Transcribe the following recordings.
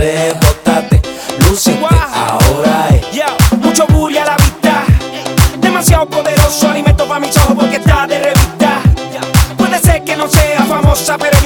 rebótate, lúcete, ahora es. Mucho bulla a la vista, demasiado poderoso alimento para mis ojos porque está de revista. Puede ser que no sea famosa, pero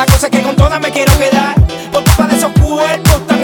La cosa es que con todas me quiero quedar. Por culpa de esos cuerpos tan